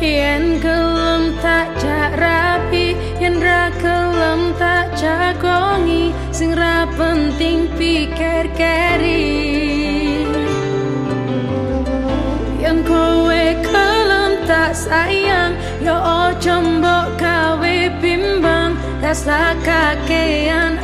Yen gelem tak jak rapi Yen ra gelem tak jagongi Sing ra penting pikir keri. Yen kowe gelem tak sayang Yo ojo mbok gawe bimbang Rasa kakean